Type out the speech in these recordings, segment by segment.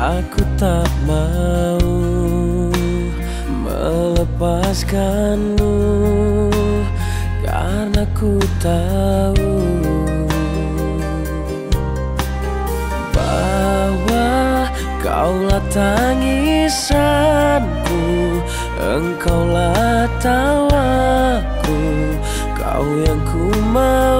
Aku tak mau melepaskanmu Karena ku tahu Bahwa kaulah tangisanku Engkaulah tawaku Kau yang ku mau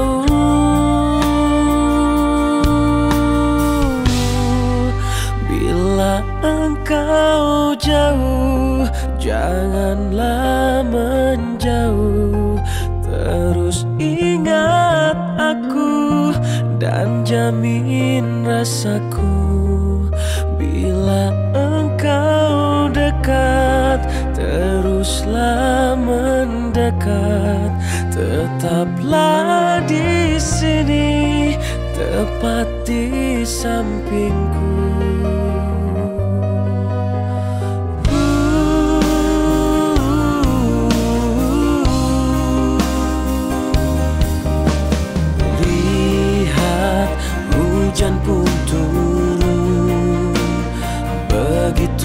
jauh Janganlah menjauh. Terus ingat aku Dan jamin rasaku. Bila engkau dekat Teruslah mendekat. Tetaplah di sini Tepat di sampingku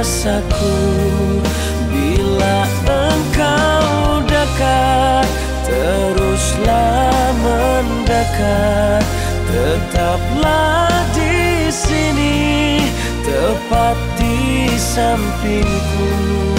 rasaku Bila engkau dekat Teruslah mendekat. Tetaplah di sini Tepat di sampingku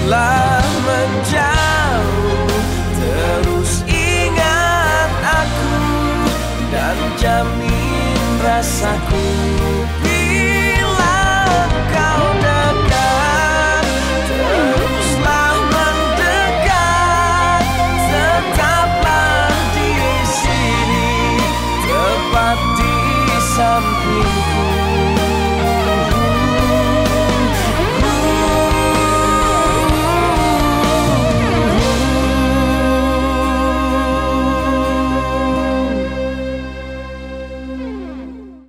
telah menjauh. Terus ingat aku Dan jamin rasaku. Bila kau dekat Teruslah mendekat. Tetaplah di sini Tepat di samping.